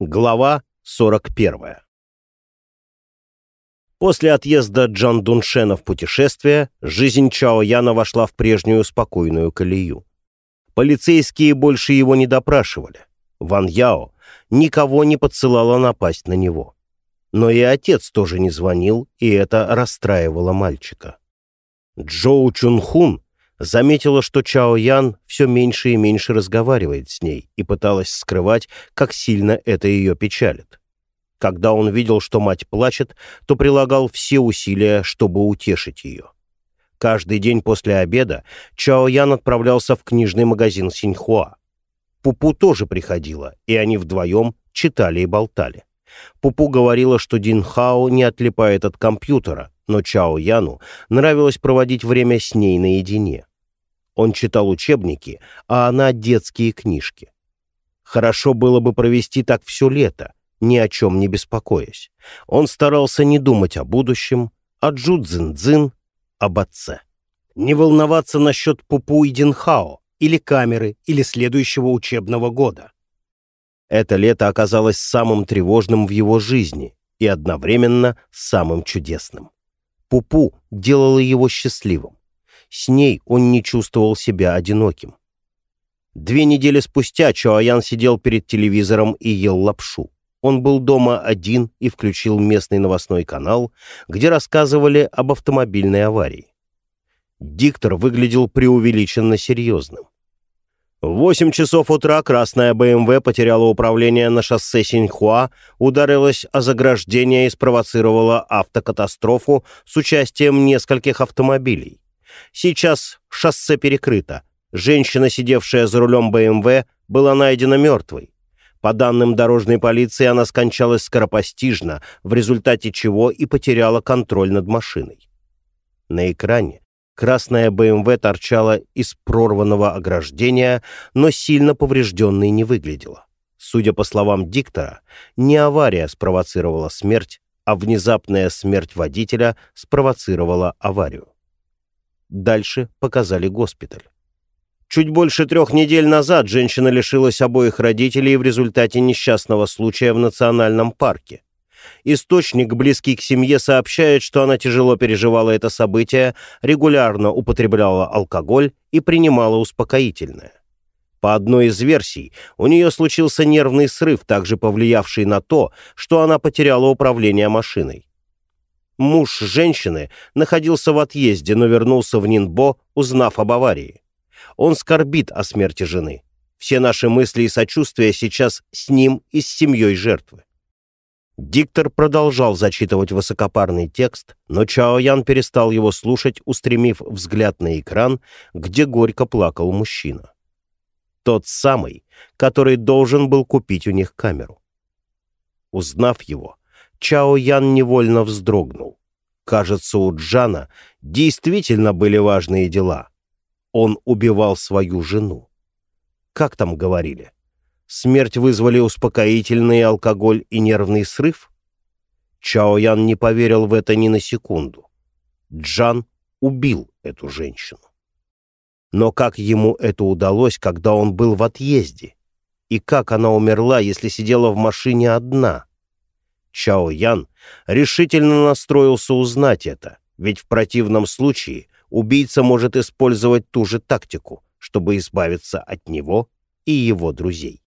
Глава 41. После отъезда Джан Дуншена в путешествие, жизнь Чао Яна вошла в прежнюю спокойную колею. Полицейские больше его не допрашивали. Ван Яо никого не подсылала напасть на него. Но и отец тоже не звонил, и это расстраивало мальчика. Джоу Чунхун заметила, что Чао Ян все меньше и меньше разговаривает с ней и пыталась скрывать, как сильно это ее печалит. Когда он видел, что мать плачет, то прилагал все усилия, чтобы утешить ее. Каждый день после обеда Чао Ян отправлялся в книжный магазин Синьхуа. Пупу тоже приходила, и они вдвоем читали и болтали. Пупу говорила, что Дин Хао не отлипает от компьютера, но Чао Яну нравилось проводить время с ней наедине. Он читал учебники, а она детские книжки. Хорошо было бы провести так все лето, ни о чем не беспокоясь. Он старался не думать о будущем, о Джудзин-дзин, об отце. Не волноваться насчет Пупу и Динхао, или камеры, или следующего учебного года. Это лето оказалось самым тревожным в его жизни и одновременно самым чудесным. Пупу делала его счастливым. С ней он не чувствовал себя одиноким. Две недели спустя Чоаян сидел перед телевизором и ел лапшу. Он был дома один и включил местный новостной канал, где рассказывали об автомобильной аварии. Диктор выглядел преувеличенно серьезным. В 8 часов утра красная БМВ потеряла управление на шоссе Синьхуа, ударилась о заграждение и спровоцировала автокатастрофу с участием нескольких автомобилей. Сейчас шоссе перекрыто. Женщина, сидевшая за рулем БМВ, была найдена мертвой. По данным дорожной полиции, она скончалась скоропостижно, в результате чего и потеряла контроль над машиной. На экране красная БМВ торчала из прорванного ограждения, но сильно поврежденной не выглядела. Судя по словам диктора, не авария спровоцировала смерть, а внезапная смерть водителя спровоцировала аварию. Дальше показали госпиталь. Чуть больше трех недель назад женщина лишилась обоих родителей в результате несчастного случая в национальном парке. Источник, близкий к семье, сообщает, что она тяжело переживала это событие, регулярно употребляла алкоголь и принимала успокоительное. По одной из версий, у нее случился нервный срыв, также повлиявший на то, что она потеряла управление машиной. Муж женщины находился в отъезде, но вернулся в Нинбо, узнав об аварии. Он скорбит о смерти жены. Все наши мысли и сочувствия сейчас с ним и с семьей жертвы. Диктор продолжал зачитывать высокопарный текст, но Чао Ян перестал его слушать, устремив взгляд на экран, где горько плакал мужчина. Тот самый, который должен был купить у них камеру. Узнав его, Чао Ян невольно вздрогнул. Кажется, у Джана действительно были важные дела. Он убивал свою жену. Как там говорили? Смерть вызвали успокоительный алкоголь и нервный срыв? Чао Ян не поверил в это ни на секунду. Джан убил эту женщину. Но как ему это удалось, когда он был в отъезде? И как она умерла, если сидела в машине одна? Чао Ян решительно настроился узнать это, ведь в противном случае убийца может использовать ту же тактику, чтобы избавиться от него и его друзей.